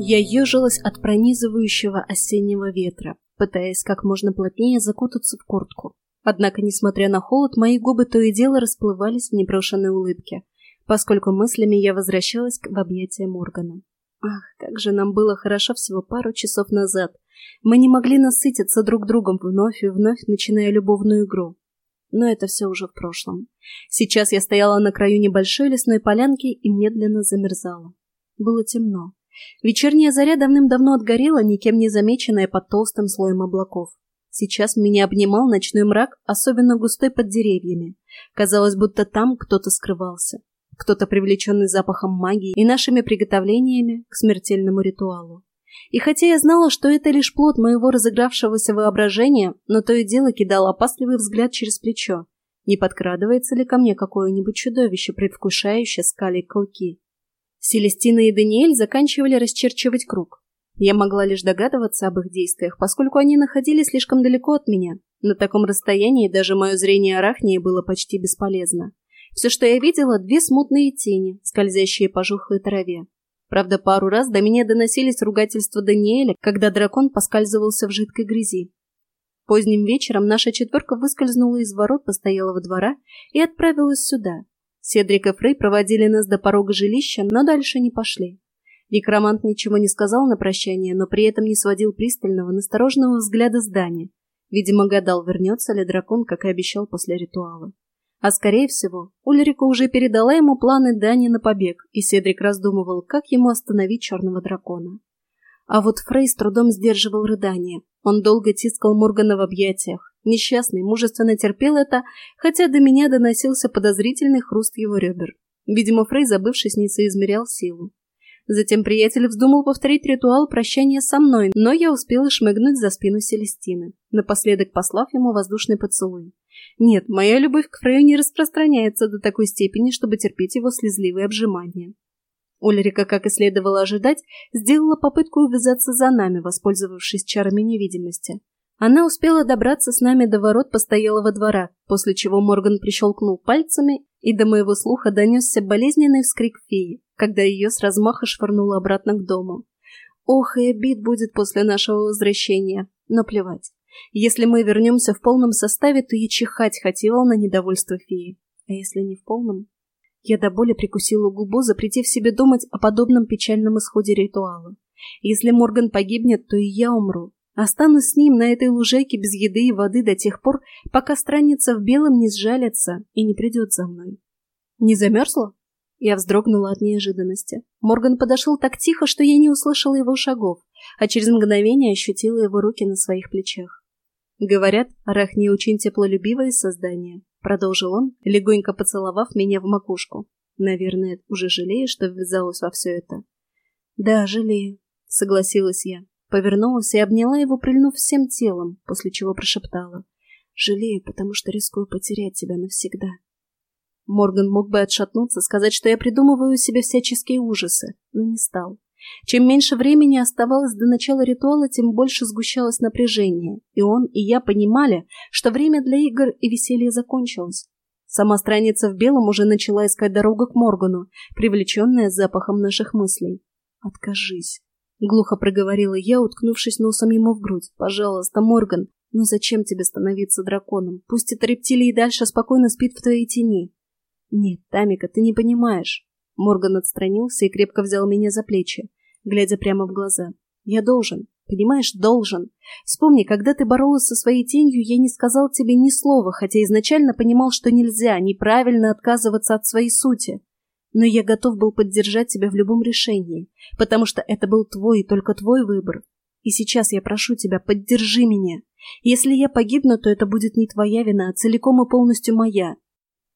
Я ежилась от пронизывающего осеннего ветра, пытаясь как можно плотнее закутаться в куртку. Однако, несмотря на холод, мои губы то и дело расплывались в непрошенной улыбке, поскольку мыслями я возвращалась в объятия Моргана. Ах, как же нам было хорошо всего пару часов назад. Мы не могли насытиться друг другом вновь и вновь, начиная любовную игру. Но это все уже в прошлом. Сейчас я стояла на краю небольшой лесной полянки и медленно замерзала. Было темно. Вечерняя заря давным-давно отгорела, никем не замеченная под толстым слоем облаков. Сейчас меня обнимал ночной мрак, особенно густой под деревьями. Казалось, будто там кто-то скрывался. Кто-то привлеченный запахом магии и нашими приготовлениями к смертельному ритуалу. И хотя я знала, что это лишь плод моего разыгравшегося воображения, но то и дело кидал опасливый взгляд через плечо. Не подкрадывается ли ко мне какое-нибудь чудовище, предвкушающее скали клыки? Селестина и Даниэль заканчивали расчерчивать круг. Я могла лишь догадываться об их действиях, поскольку они находились слишком далеко от меня. На таком расстоянии даже мое зрение арахнии было почти бесполезно. Все, что я видела, две смутные тени, скользящие по жухлой траве. Правда, пару раз до меня доносились ругательства Даниэля, когда дракон поскальзывался в жидкой грязи. Поздним вечером наша четверка выскользнула из ворот постоялого двора и отправилась сюда. Седрик и Фрей проводили нас до порога жилища, но дальше не пошли. Некромант ничего не сказал на прощание, но при этом не сводил пристального, настороженного взгляда здания. Видимо, гадал, вернется ли дракон, как и обещал после ритуала. А скорее всего, Ульрика уже передала ему планы Дани на побег, и Седрик раздумывал, как ему остановить черного дракона. А вот Фрей с трудом сдерживал рыдание. Он долго тискал Моргана в объятиях. Несчастный мужественно терпел это, хотя до меня доносился подозрительный хруст его ребер. Видимо, Фрей, забывшись, не соизмерял силу. Затем приятель вздумал повторить ритуал прощания со мной, но я успела шмыгнуть за спину Селестины, напоследок послав ему воздушный поцелуй. Нет, моя любовь к Фрею не распространяется до такой степени, чтобы терпеть его слезливые обжимания. Ульрика, как и следовало ожидать, сделала попытку увязаться за нами, воспользовавшись чарами невидимости. Она успела добраться с нами до ворот постоялого двора, после чего Морган прищелкнул пальцами, и до моего слуха донесся болезненный вскрик феи когда ее с размаха швырнуло обратно к дому. Ох, и обид будет после нашего возвращения, но плевать. Если мы вернемся в полном составе, то я чихать хотела на недовольство феи. А если не в полном? Я до боли прикусила губу, запретив себе думать о подобном печальном исходе ритуала. Если Морган погибнет, то и я умру. Останусь с ним на этой лужайке без еды и воды до тех пор, пока странница в белом не сжалится и не придет за мной. Не замерзла? Я вздрогнула от неожиданности. Морган подошел так тихо, что я не услышала его шагов, а через мгновение ощутила его руки на своих плечах. «Говорят, арахни очень теплолюбивое создание», — продолжил он, легонько поцеловав меня в макушку. «Наверное, уже жалею, что ввязалась во все это». «Да, жалею», — согласилась я. Повернулась и обняла его, прильнув всем телом, после чего прошептала. «Жалею, потому что рискую потерять тебя навсегда». Морган мог бы отшатнуться, сказать, что я придумываю себе всяческие ужасы, но не стал. Чем меньше времени оставалось до начала ритуала, тем больше сгущалось напряжение, и он, и я понимали, что время для игр и веселья закончилось. Сама страница в белом уже начала искать дорогу к Моргану, привлеченная запахом наших мыслей. «Откажись», — глухо проговорила я, уткнувшись носом ему в грудь. «Пожалуйста, Морган, ну зачем тебе становиться драконом? Пусть эта рептилия и дальше спокойно спит в твоей тени. «Нет, Тамика, ты не понимаешь». Морган отстранился и крепко взял меня за плечи, глядя прямо в глаза. «Я должен. Понимаешь, должен. Вспомни, когда ты боролась со своей тенью, я не сказал тебе ни слова, хотя изначально понимал, что нельзя, неправильно отказываться от своей сути. Но я готов был поддержать тебя в любом решении, потому что это был твой только твой выбор. И сейчас я прошу тебя, поддержи меня. Если я погибну, то это будет не твоя вина, а целиком и полностью моя.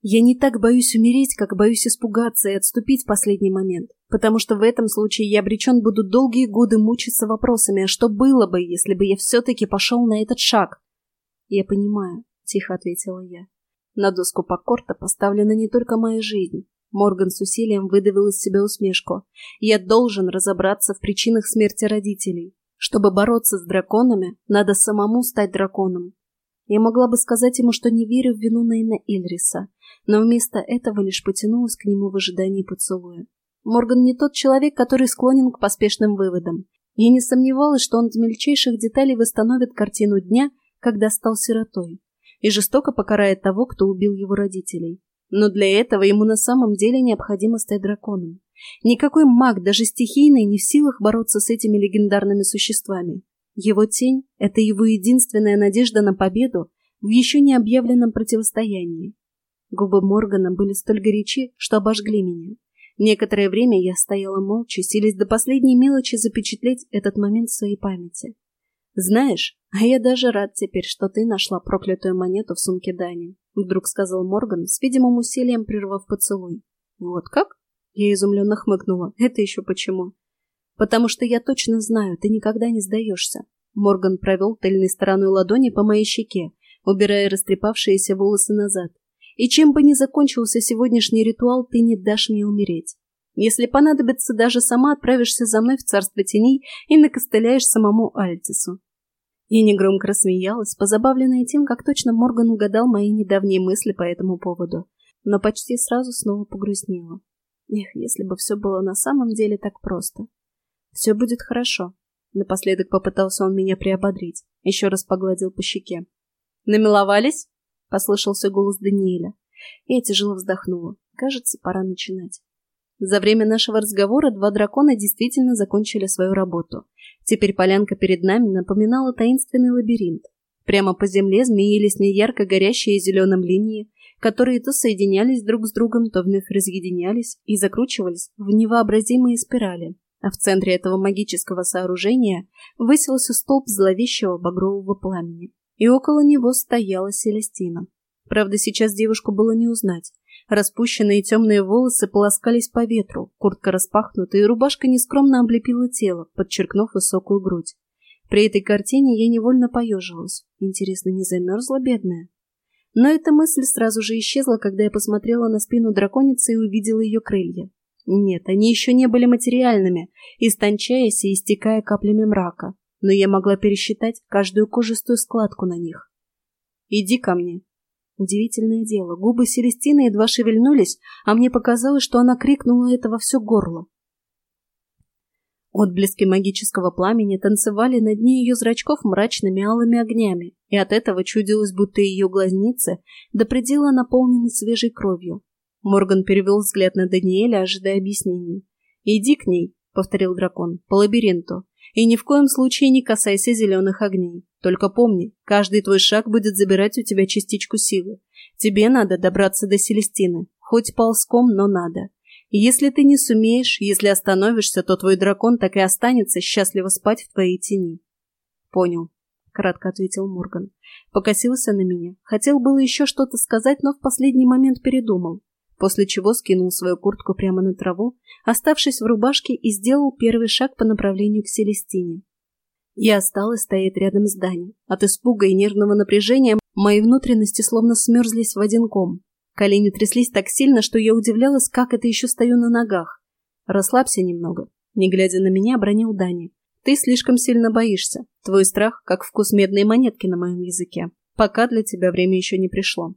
Я не так боюсь умереть, как боюсь испугаться и отступить в последний момент, потому что в этом случае я обречен буду долгие годы мучиться вопросами, а что было бы, если бы я все-таки пошел на этот шаг? Я понимаю, тихо ответила я. На доску Покорта поставлена не только моя жизнь. Морган с усилием выдавил из себя усмешку. Я должен разобраться в причинах смерти родителей. Чтобы бороться с драконами, надо самому стать драконом. Я могла бы сказать ему, что не верю в вину Нейна Ильриса, но вместо этого лишь потянулась к нему в ожидании поцелуя. Морган не тот человек, который склонен к поспешным выводам. Я не сомневалась, что он до мельчайших деталей восстановит картину дня, когда стал сиротой, и жестоко покарает того, кто убил его родителей. Но для этого ему на самом деле необходимо стать драконом. Никакой маг, даже стихийный, не в силах бороться с этими легендарными существами. Его тень — это его единственная надежда на победу в еще не объявленном противостоянии. Губы Моргана были столь горячи, что обожгли меня. Некоторое время я стояла молча, силясь до последней мелочи запечатлеть этот момент в своей памяти. «Знаешь, а я даже рад теперь, что ты нашла проклятую монету в сумке Дани», — вдруг сказал Морган, с видимым усилием прервав поцелуй. «Вот как?» Я изумленно хмыкнула. «Это еще почему?» «Потому что я точно знаю, ты никогда не сдаешься». Морган провел тыльной стороной ладони по моей щеке, убирая растрепавшиеся волосы назад. «И чем бы ни закончился сегодняшний ритуал, ты не дашь мне умереть. Если понадобится, даже сама отправишься за мной в царство теней и накостыляешь самому Альтису». Я негромко рассмеялась, позабавленная тем, как точно Морган угадал мои недавние мысли по этому поводу, но почти сразу снова погрустнела. Эх, если бы все было на самом деле так просто. Все будет хорошо. Напоследок попытался он меня приободрить. Еще раз погладил по щеке. «Намиловались?» — послышался голос Даниэля. Я тяжело вздохнула. Кажется, пора начинать. За время нашего разговора два дракона действительно закончили свою работу. Теперь полянка перед нами напоминала таинственный лабиринт. Прямо по земле змеились неярко горящие зеленым линии, которые то соединялись друг с другом, то вновь разъединялись и закручивались в невообразимые спирали. А в центре этого магического сооружения высился столб зловещего багрового пламени. И около него стояла Селестина. Правда, сейчас девушку было не узнать. Распущенные темные волосы полоскались по ветру, куртка распахнута, и рубашка нескромно облепила тело, подчеркнув высокую грудь. При этой картине я невольно поежилась. Интересно, не замерзла бедная? Но эта мысль сразу же исчезла, когда я посмотрела на спину драконицы и увидела ее крылья. Нет, они еще не были материальными, истончаясь и истекая каплями мрака, но я могла пересчитать каждую кожистую складку на них. «Иди ко мне». Удивительное дело, губы Селестины едва шевельнулись, а мне показалось, что она крикнула это во все горло. Отблески магического пламени танцевали на дне ее зрачков мрачными алыми огнями, и от этого чудилось, будто ее глазницы до предела наполнены свежей кровью. Морган перевел взгляд на Даниэля, ожидая объяснений. «Иди к ней», — повторил дракон, — «по лабиринту. И ни в коем случае не касайся зеленых огней. Только помни, каждый твой шаг будет забирать у тебя частичку силы. Тебе надо добраться до Селестины. Хоть ползком, но надо. И если ты не сумеешь, если остановишься, то твой дракон так и останется счастливо спать в твоей тени. Понял, кратко ответил Морган. Покосился на меня. Хотел было еще что-то сказать, но в последний момент передумал. После чего скинул свою куртку прямо на траву, оставшись в рубашке и сделал первый шаг по направлению к Селестине. Я осталась стоять рядом с Дани. От испуга и нервного напряжения мои внутренности словно смерзлись в один ком. Колени тряслись так сильно, что я удивлялась, как это еще стою на ногах. «Расслабься немного», — не глядя на меня, бронил Дани. «Ты слишком сильно боишься. Твой страх, как вкус медной монетки на моем языке. Пока для тебя время еще не пришло».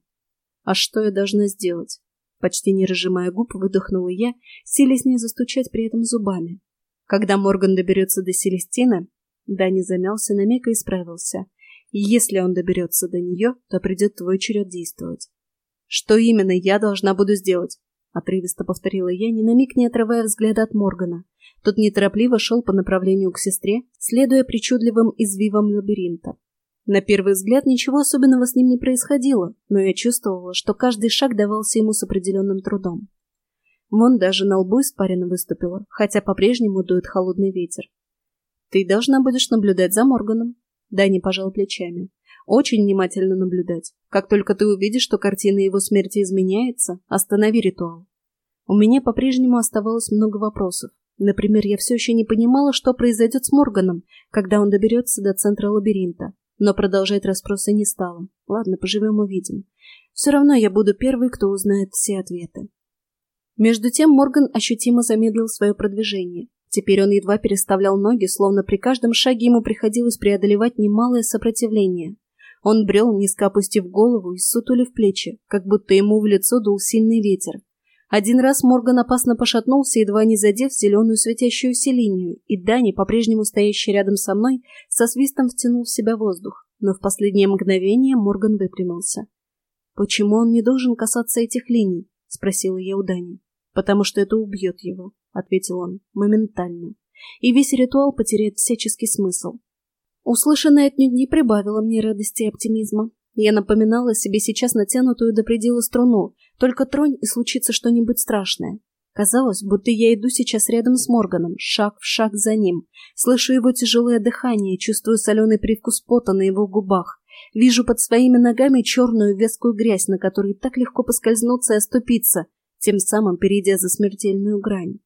«А что я должна сделать?» Почти не разжимая губ, выдохнула я, силясь не застучать при этом зубами. Когда Морган доберется до Селестины, Дани замялся на миг и исправился. Если он доберется до нее, то придет твой черед действовать. Что именно я должна буду сделать? Отрывисто повторила я, ни на миг не отрывая взгляда от Моргана. Тот неторопливо шел по направлению к сестре, следуя причудливым извивам лабиринта. На первый взгляд ничего особенного с ним не происходило, но я чувствовала, что каждый шаг давался ему с определенным трудом. Вон даже на лбу испарина выступила, хотя по-прежнему дует холодный ветер. «Ты должна будешь наблюдать за Морганом», — Дани пожал плечами. Очень внимательно наблюдать. Как только ты увидишь, что картина его смерти изменяется, останови ритуал. У меня по-прежнему оставалось много вопросов. Например, я все еще не понимала, что произойдет с Морганом, когда он доберется до центра лабиринта. Но продолжать расспросы не стала. Ладно, поживем увидим. Все равно я буду первой, кто узнает все ответы. Между тем Морган ощутимо замедлил свое продвижение. Теперь он едва переставлял ноги, словно при каждом шаге ему приходилось преодолевать немалое сопротивление. Он брел, низко опустив голову и сутулив плечи, как будто ему в лицо дул сильный ветер. Один раз Морган опасно пошатнулся, едва не задев зеленую светящуюся линию, и Дани, по-прежнему стоящий рядом со мной, со свистом втянул в себя воздух. Но в последнее мгновение Морган выпрямился. «Почему он не должен касаться этих линий?» — спросила я у Дани. «Потому что это убьет его», — ответил он, — «моментально. И весь ритуал потеряет всяческий смысл». Услышанное отнюдь не прибавило мне радости и оптимизма. Я напоминала себе сейчас натянутую до предела струну, только тронь и случится что-нибудь страшное. Казалось, будто я иду сейчас рядом с Морганом, шаг в шаг за ним. Слышу его тяжелое дыхание, чувствую соленый привкус пота на его губах. Вижу под своими ногами черную вескую грязь, на которой так легко поскользнуться и оступиться, тем самым перейдя за смертельную грань.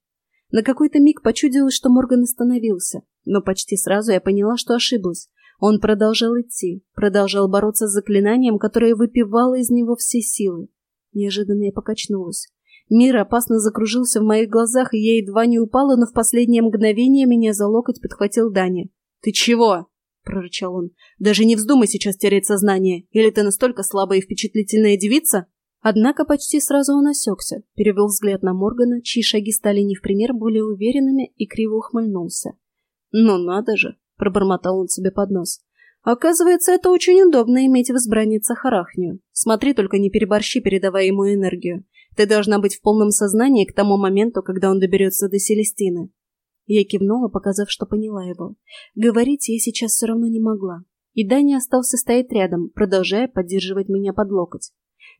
На какой-то миг почудилось, что Морган остановился, но почти сразу я поняла, что ошиблась. Он продолжал идти, продолжал бороться с заклинанием, которое выпивало из него все силы. Неожиданно я покачнулась. Мир опасно закружился в моих глазах, и я едва не упала, но в последнее мгновение меня за локоть подхватил Даня. «Ты чего?» — прорычал он. «Даже не вздумай сейчас терять сознание. Или ты настолько слабая и впечатлительная девица?» Однако почти сразу он осекся, перевел взгляд на Моргана, чьи шаги стали не в пример более уверенными, и криво ухмыльнулся. «Ну надо же!» Пробормотал он себе под нос. Оказывается, это очень удобно иметь в избранницах арахнию. Смотри, только не переборщи, передавая ему энергию. Ты должна быть в полном сознании к тому моменту, когда он доберется до Селестины. Я кивнула, показав, что поняла его. Говорить я сейчас все равно не могла. И Даня остался стоять рядом, продолжая поддерживать меня под локоть.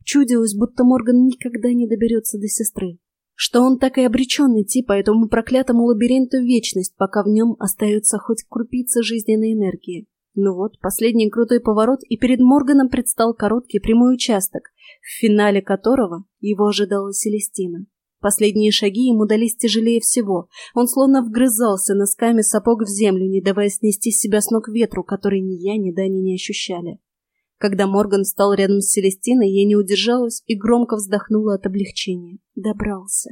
Чудилось, будто Морган никогда не доберется до сестры что он так и обречен идти по этому проклятому лабиринту вечность, пока в нем остается хоть крупица жизненной энергии. Ну вот, последний крутой поворот, и перед Морганом предстал короткий прямой участок, в финале которого его ожидала Селестина. Последние шаги ему дались тяжелее всего. Он словно вгрызался носками сапог в землю, не давая снести себя с ног ветру, который ни я, ни Дани не ощущали. Когда Морган встал рядом с Селестиной, я не удержалась и громко вздохнула от облегчения. Добрался.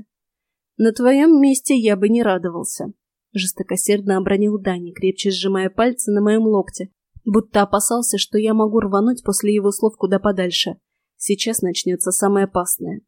«На твоем месте я бы не радовался», — жестокосердно обронил Дани, крепче сжимая пальцы на моем локте, будто опасался, что я могу рвануть после его слов куда подальше. Сейчас начнется самое опасное.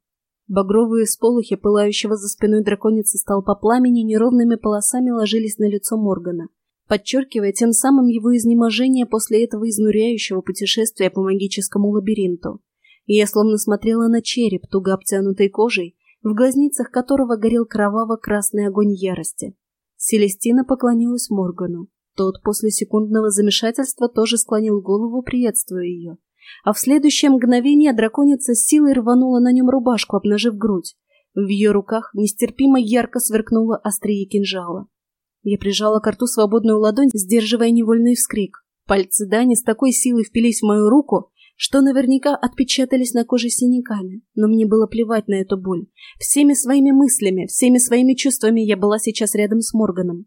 Багровые сполохи пылающего за спиной драконицы столпа пламени неровными полосами ложились на лицо Моргана подчеркивая тем самым его изнеможение после этого изнуряющего путешествия по магическому лабиринту. Я словно смотрела на череп, туго обтянутый кожей, в глазницах которого горел кроваво-красный огонь ярости. Селестина поклонилась Моргану. Тот после секундного замешательства тоже склонил голову, приветствуя ее. А в следующее мгновение драконица силой рванула на нем рубашку, обнажив грудь. В ее руках нестерпимо ярко сверкнуло острие кинжала. Я прижала к рту свободную ладонь, сдерживая невольный вскрик. Пальцы Дани с такой силой впились в мою руку, что наверняка отпечатались на коже синяками, но мне было плевать на эту боль. Всеми своими мыслями, всеми своими чувствами я была сейчас рядом с Морганом.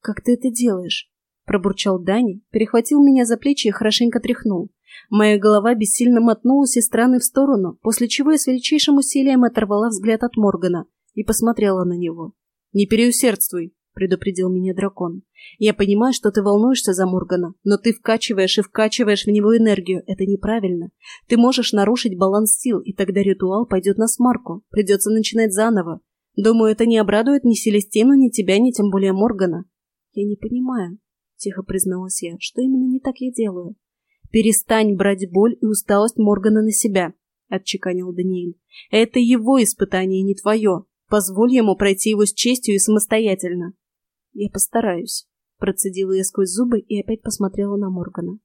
«Как ты это делаешь?» — пробурчал Дани, перехватил меня за плечи и хорошенько тряхнул. Моя голова бессильно мотнулась из стороны в сторону, после чего я с величайшим усилием оторвала взгляд от Моргана и посмотрела на него. «Не переусердствуй», предупредил меня дракон. «Я понимаю, что ты волнуешься за Моргана, но ты вкачиваешь и вкачиваешь в него энергию. Это неправильно. Ты можешь нарушить баланс сил, и тогда ритуал пойдет на смарку. Придется начинать заново. Думаю, это не обрадует ни Селестину, ни тебя, ни тем более Моргана». «Я не понимаю», — тихо призналась я, — «что именно не так я делаю?» «Перестань брать боль и усталость Моргана на себя», — отчеканил Даниэль. «Это его испытание, не твое. Позволь ему пройти его с честью и самостоятельно. «Я постараюсь», — процедила я сквозь зубы и опять посмотрела на Моргана.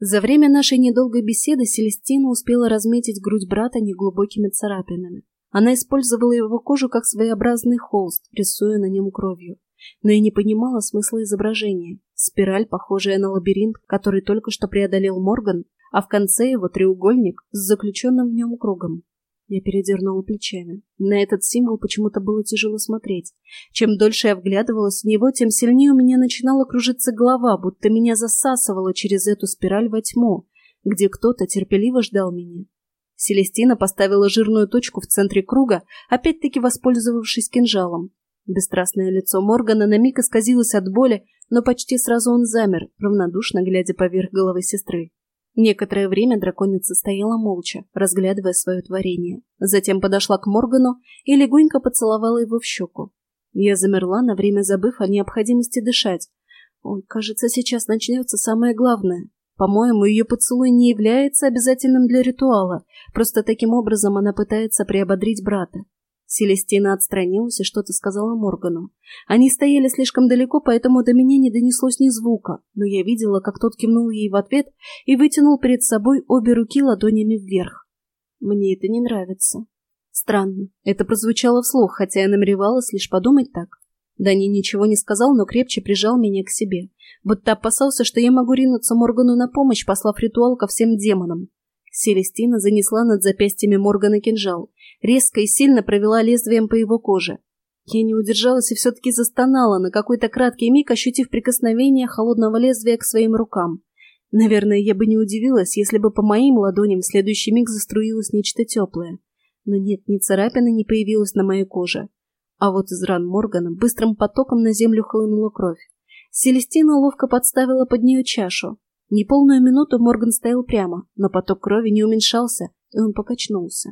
За время нашей недолгой беседы Селестина успела разметить грудь брата неглубокими царапинами. Она использовала его кожу как своеобразный холст, рисуя на нем кровью. Но я не понимала смысла изображения. Спираль, похожая на лабиринт, который только что преодолел Морган, а в конце его треугольник с заключенным в нем кругом. Я передернула плечами. На этот символ почему-то было тяжело смотреть. Чем дольше я вглядывалась в него, тем сильнее у меня начинала кружиться голова, будто меня засасывало через эту спираль во тьму, где кто-то терпеливо ждал меня. Селестина поставила жирную точку в центре круга, опять-таки воспользовавшись кинжалом. Бесстрастное лицо Моргана на миг исказилось от боли, но почти сразу он замер, равнодушно глядя поверх головы сестры. Некоторое время драконица стояла молча, разглядывая свое творение. Затем подошла к Моргану и легонько поцеловала его в щеку. Я замерла, на время забыв о необходимости дышать. Ой, кажется, сейчас начнется самое главное. По-моему, ее поцелуй не является обязательным для ритуала, просто таким образом она пытается приободрить брата. Селестина отстранилась и что-то сказала Моргану. Они стояли слишком далеко, поэтому до меня не донеслось ни звука, но я видела, как тот кивнул ей в ответ и вытянул перед собой обе руки ладонями вверх. Мне это не нравится. Странно. Это прозвучало вслух, хотя я намеревалась лишь подумать так. Дани ничего не сказал, но крепче прижал меня к себе. Будто опасался, что я могу ринуться Моргану на помощь, послав ритуал ко всем демонам. Селестина занесла над запястьями Моргана кинжал, резко и сильно провела лезвием по его коже. Я не удержалась и все-таки застонала, на какой-то краткий миг ощутив прикосновение холодного лезвия к своим рукам. Наверное, я бы не удивилась, если бы по моим ладоням в следующий миг заструилось нечто теплое. Но нет, ни царапины не появилось на моей коже. А вот из ран Моргана быстрым потоком на землю хлынула кровь. Селестина ловко подставила под нее чашу, Неполную минуту Морган стоял прямо, но поток крови не уменьшался, и он покачнулся.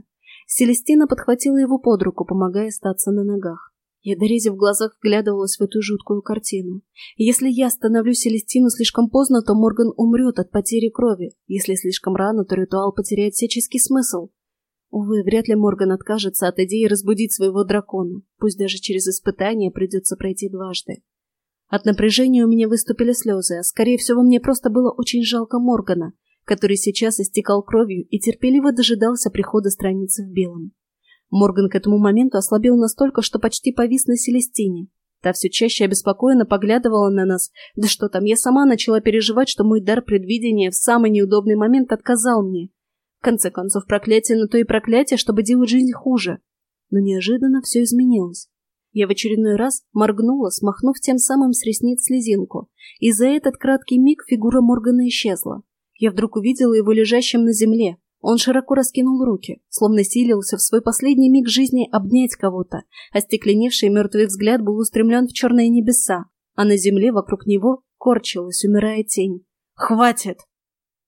Селестина подхватила его под руку, помогая остаться на ногах. Я, дорезив в глазах, вглядывалась в эту жуткую картину. Если я остановлю Селестину слишком поздно, то Морган умрет от потери крови. Если слишком рано, то ритуал потеряет всяческий смысл. Увы, вряд ли Морган откажется от идеи разбудить своего дракона. Пусть даже через испытание придется пройти дважды. От напряжения у меня выступили слезы, а скорее всего мне просто было очень жалко Моргана, который сейчас истекал кровью и терпеливо дожидался прихода страницы в белом. Морган к этому моменту ослабел настолько, что почти повис на Селестине. Та все чаще обеспокоенно поглядывала на нас. Да что там, я сама начала переживать, что мой дар предвидения в самый неудобный момент отказал мне. В конце концов, проклятие на то и проклятие, чтобы делать жизнь хуже. Но неожиданно все изменилось. Я в очередной раз моргнула, смахнув тем самым с ресниц слезинку, и за этот краткий миг фигура Моргана исчезла. Я вдруг увидела его лежащим на земле. Он широко раскинул руки, словно силился в свой последний миг жизни обнять кого-то. Остекленевший мертвый взгляд был устремлен в черные небеса, а на земле вокруг него корчилась, умирая тень. «Хватит!»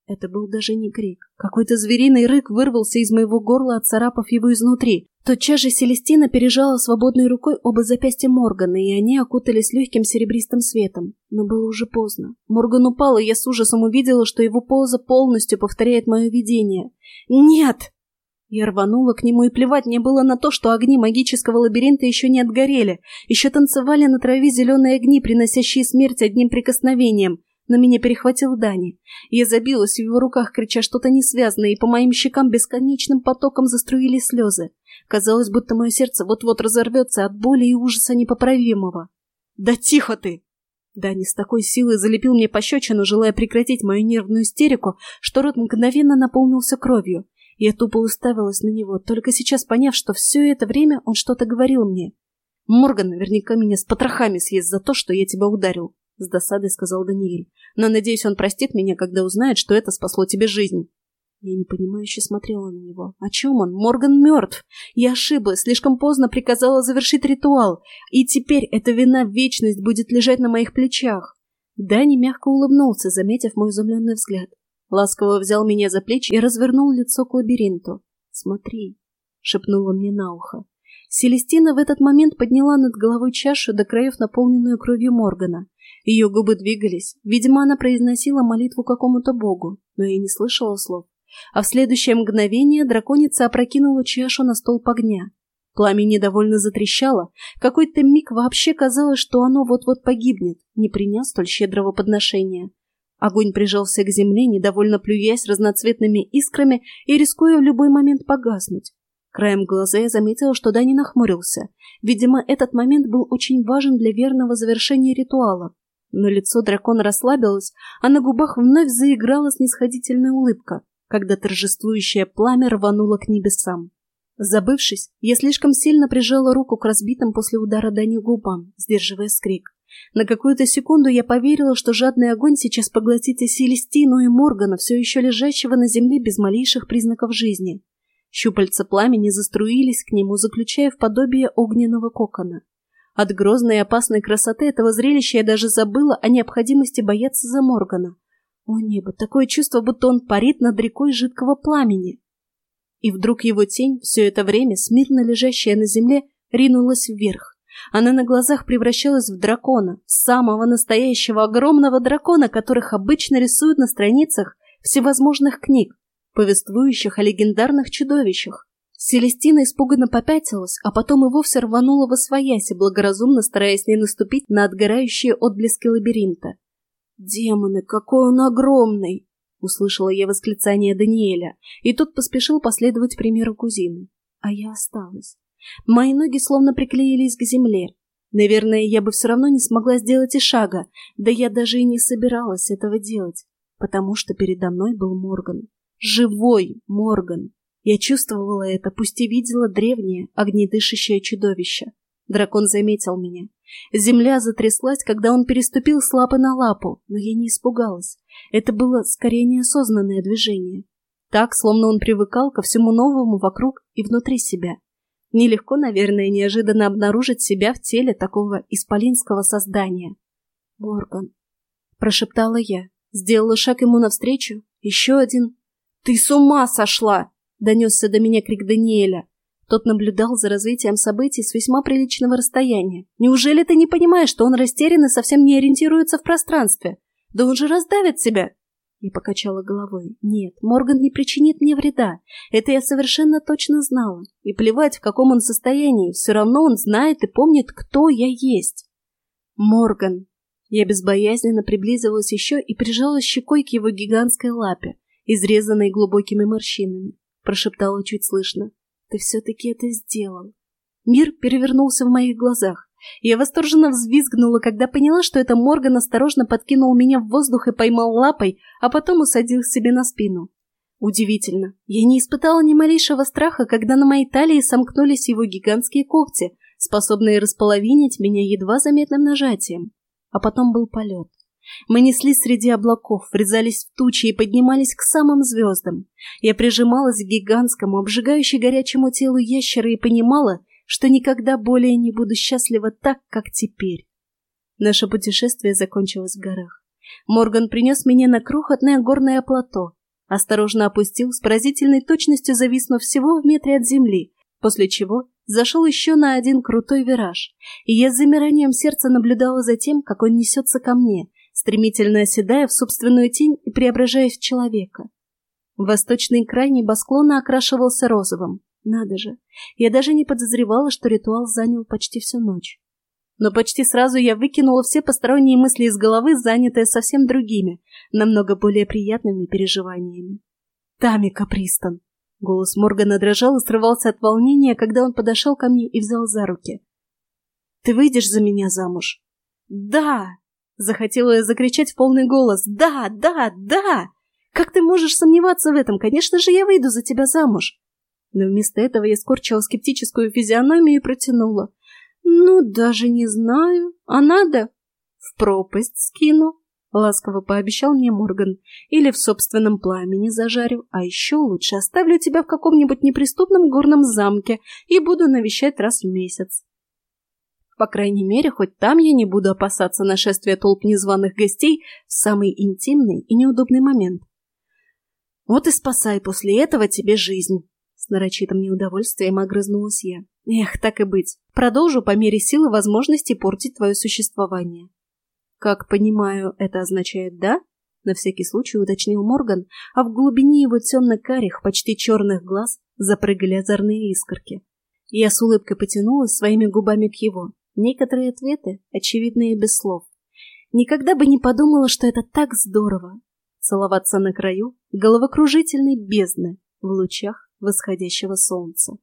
Это был даже не крик. Какой-то звериный рык вырвался из моего горла, отцарапав его изнутри. Тотчас же Селестина пережала свободной рукой оба запястья Моргана, и они окутались легким серебристым светом. Но было уже поздно. Морган упал, и я с ужасом увидела, что его поза полностью повторяет мое видение. «Нет!» Я рванула к нему, и плевать мне было на то, что огни магического лабиринта еще не отгорели. Еще танцевали на траве зеленые огни, приносящие смерть одним прикосновением но меня перехватил Дани. Я забилась в его руках, крича что-то несвязное, и по моим щекам бесконечным потоком заструились слезы. Казалось, будто мое сердце вот-вот разорвется от боли и ужаса непоправимого. «Да тихо ты!» Дани с такой силой залепил мне пощечину, желая прекратить мою нервную истерику, что рот мгновенно наполнился кровью. Я тупо уставилась на него, только сейчас поняв, что все это время он что-то говорил мне. Морган наверняка меня с потрохами съест за то, что я тебя ударил. — с досадой сказал Даниэль. «Но, надеюсь, он простит меня, когда узнает, что это спасло тебе жизнь». Я непонимающе смотрела на него. О чем он? Морган мертв. Я ошиблась, слишком поздно приказала завершить ритуал. И теперь эта вина в вечность будет лежать на моих плечах. Дани мягко улыбнулся, заметив мой изумленный взгляд. Ласково взял меня за плечи и развернул лицо к лабиринту. «Смотри», — шепнула мне на ухо. Селестина в этот момент подняла над головой чашу до краев, наполненную кровью Моргана. Ее губы двигались. Видимо, она произносила молитву какому-то богу, но я не слышала слов. А в следующее мгновение драконица опрокинула чашу на столб огня. Пламя недовольно затрещало. Какой-то миг вообще казалось, что оно вот-вот погибнет, не приняв столь щедрого подношения. Огонь прижался к земле, недовольно плюясь разноцветными искрами и рискуя в любой момент погаснуть. Краем глаза я заметила, что Дани нахмурился. Видимо, этот момент был очень важен для верного завершения ритуала. Но лицо дракона расслабилось, а на губах вновь заиграла снисходительная улыбка, когда торжествующее пламя рвануло к небесам. Забывшись, я слишком сильно прижала руку к разбитым после удара Дани губам, сдерживая скрик. На какую-то секунду я поверила, что жадный огонь сейчас поглотит и Селестину, и Моргана, все еще лежащего на земле без малейших признаков жизни. Щупальца пламени заструились к нему, заключая в подобие огненного кокона. От грозной и опасной красоты этого зрелища я даже забыла о необходимости бояться за Моргана. О небо, такое чувство, будто он парит над рекой жидкого пламени. И вдруг его тень, все это время, смирно лежащая на земле, ринулась вверх. Она на глазах превращалась в дракона, самого настоящего огромного дракона, которых обычно рисуют на страницах всевозможных книг, повествующих о легендарных чудовищах. Селестина испуганно попятилась, а потом и вовсе рванула во свояси, благоразумно стараясь не наступить на отгорающие отблески лабиринта. «Демоны, какой он огромный!» — услышала я восклицание Даниэля, и тот поспешил последовать примеру кузины. А я осталась. Мои ноги словно приклеились к земле. Наверное, я бы все равно не смогла сделать и шага, да я даже и не собиралась этого делать, потому что передо мной был Морган. Живой Морган. Я чувствовала это, пусть и видела древнее, огнедышащее чудовище. Дракон заметил меня. Земля затряслась, когда он переступил с лапы на лапу, но я не испугалась. Это было скорее неосознанное движение. Так, словно он привыкал ко всему новому вокруг и внутри себя. Нелегко, наверное, неожиданно обнаружить себя в теле такого исполинского создания. «Морган», — прошептала я, сделала шаг ему навстречу, еще один. «Ты с ума сошла!» — донесся до меня крик Даниэля. Тот наблюдал за развитием событий с весьма приличного расстояния. «Неужели ты не понимаешь, что он растерян и совсем не ориентируется в пространстве? Да он же раздавит себя!» Я покачала головой. «Нет, Морган не причинит мне вреда. Это я совершенно точно знала. И плевать, в каком он состоянии, все равно он знает и помнит, кто я есть». «Морган!» Я безбоязненно приблизилась еще и прижала щекой к его гигантской лапе, изрезанной глубокими морщинами. Прошептала чуть слышно. Ты все-таки это сделал. Мир перевернулся в моих глазах. Я восторженно взвизгнула, когда поняла, что это Морган осторожно подкинул меня в воздух и поймал лапой, а потом усадил себе на спину. Удивительно. Я не испытала ни малейшего страха, когда на моей талии сомкнулись его гигантские когти, способные располовинить меня едва заметным нажатием. А потом был полет. Мы неслись среди облаков, врезались в тучи и поднимались к самым звездам. Я прижималась к гигантскому, обжигающе горячему телу ящера и понимала, что никогда более не буду счастлива так, как теперь. Наше путешествие закончилось в горах. Морган принес меня на крохотное горное плато, осторожно опустил с поразительной точностью, зависнув всего в метре от земли, после чего зашел еще на один крутой вираж, и я с замиранием сердца наблюдала за тем, как он несется ко мне, стремительно оседая в собственную тень и преображаясь в человека. Восточный край небосклона окрашивался розовым. Надо же, я даже не подозревала, что ритуал занял почти всю ночь. Но почти сразу я выкинула все посторонние мысли из головы, занятые совсем другими, намного более приятными переживаниями. «Тамика Пристон!» Голос Моргана дрожал и срывался от волнения, когда он подошел ко мне и взял за руки. «Ты выйдешь за меня замуж?» «Да!» Захотела я закричать в полный голос. «Да, да, да! Как ты можешь сомневаться в этом? Конечно же, я выйду за тебя замуж!» Но вместо этого я скорчила скептическую физиономию и протянула. «Ну, даже не знаю. А надо?» «В пропасть скину», — ласково пообещал мне Морган. «Или в собственном пламени зажарю. А еще лучше оставлю тебя в каком-нибудь неприступном горном замке и буду навещать раз в месяц». По крайней мере, хоть там я не буду опасаться нашествия толп незваных гостей в самый интимный и неудобный момент. Вот и спасай после этого тебе жизнь. С нарочитым неудовольствием огрызнулась я. Эх, так и быть. Продолжу по мере силы возможности портить твое существование. Как понимаю, это означает «да»? На всякий случай уточнил Морган, а в глубине его темно-карих, почти черных глаз запрыгали озорные искорки. Я с улыбкой потянулась своими губами к его. Некоторые ответы очевидные без слов. Никогда бы не подумала, что это так здорово — целоваться на краю головокружительной бездны в лучах восходящего солнца.